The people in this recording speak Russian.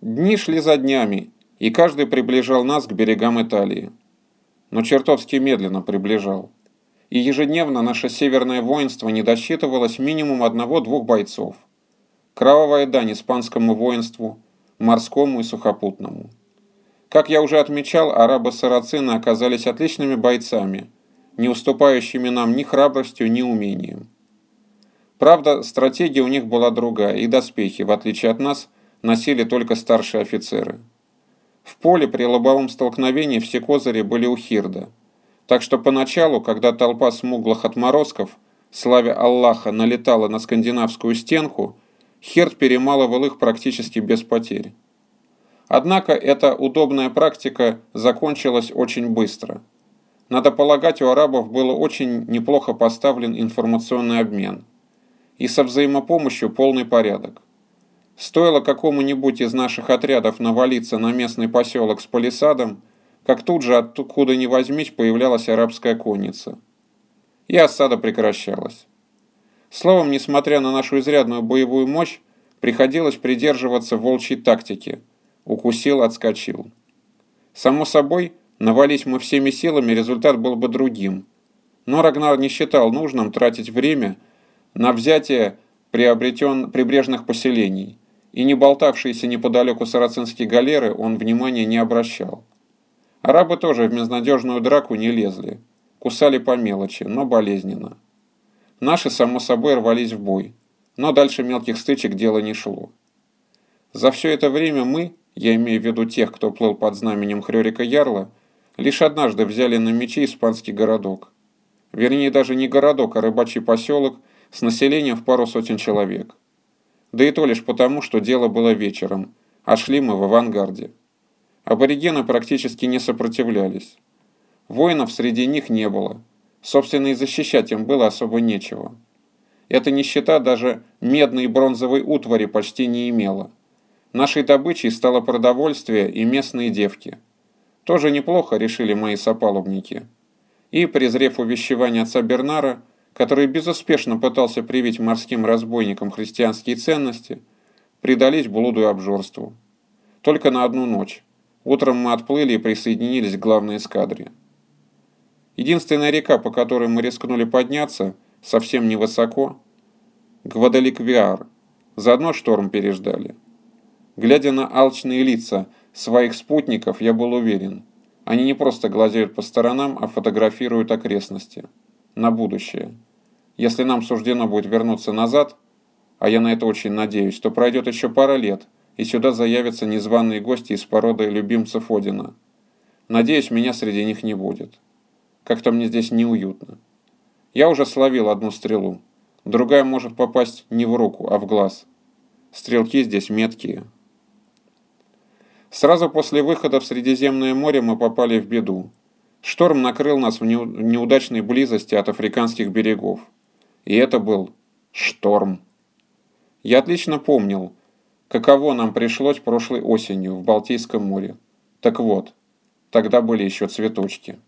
Дни шли за днями, и каждый приближал нас к берегам Италии. Но чертовски медленно приближал. И ежедневно наше северное воинство не досчитывалось минимум одного-двух бойцов. Кровавая дань испанскому воинству, морскому и сухопутному. Как я уже отмечал, арабы-сарацины оказались отличными бойцами, не уступающими нам ни храбростью, ни умением. Правда, стратегия у них была другая, и доспехи, в отличие от нас, носили только старшие офицеры. В поле при лобовом столкновении все козыри были у Хирда. Так что поначалу, когда толпа смуглых отморозков, славя Аллаха, налетала на скандинавскую стенку, Хирд перемалывал их практически без потерь. Однако эта удобная практика закончилась очень быстро. Надо полагать, у арабов был очень неплохо поставлен информационный обмен. И со взаимопомощью полный порядок. Стоило какому-нибудь из наших отрядов навалиться на местный поселок с палисадом, как тут же откуда ни возьмись появлялась арабская конница. И осада прекращалась. Словом, несмотря на нашу изрядную боевую мощь, приходилось придерживаться волчьей тактики – Укусил, отскочил. Само собой, навались мы всеми силами, результат был бы другим. Но Рагнар не считал нужным тратить время на взятие приобретен прибрежных поселений, и не болтавшиеся неподалеку сарацинские галеры он внимания не обращал. Арабы тоже в безнадежную драку не лезли, кусали по мелочи, но болезненно. Наши, само собой, рвались в бой, но дальше мелких стычек дело не шло. За все это время мы, я имею в виду тех, кто плыл под знаменем Хрёрика Ярла, лишь однажды взяли на мечи испанский городок. Вернее, даже не городок, а рыбачий поселок с населением в пару сотен человек. Да и то лишь потому, что дело было вечером, а шли мы в авангарде. Аборигены практически не сопротивлялись. Воинов среди них не было. Собственно, и защищать им было особо нечего. Эта нищета даже медной и бронзовой утвари почти не имела. Нашей добычей стало продовольствие и местные девки. Тоже неплохо, решили мои сопалубники. И, презрев увещевание отца Бернара, который безуспешно пытался привить морским разбойникам христианские ценности, предались блуду и обжорству. Только на одну ночь. Утром мы отплыли и присоединились к главной эскадре. Единственная река, по которой мы рискнули подняться, совсем невысоко, Гвадаликвиар. Заодно шторм переждали. Глядя на алчные лица своих спутников, я был уверен. Они не просто глазеют по сторонам, а фотографируют окрестности. На будущее. Если нам суждено будет вернуться назад, а я на это очень надеюсь, то пройдет еще пара лет, и сюда заявятся незваные гости из породы любимцев Одина. Надеюсь, меня среди них не будет. Как-то мне здесь неуютно. Я уже словил одну стрелу. Другая может попасть не в руку, а в глаз. Стрелки здесь меткие. Сразу после выхода в Средиземное море мы попали в беду. Шторм накрыл нас в неудачной близости от африканских берегов. И это был шторм. Я отлично помнил, каково нам пришлось прошлой осенью в Балтийском море. Так вот, тогда были еще цветочки.